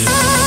Street.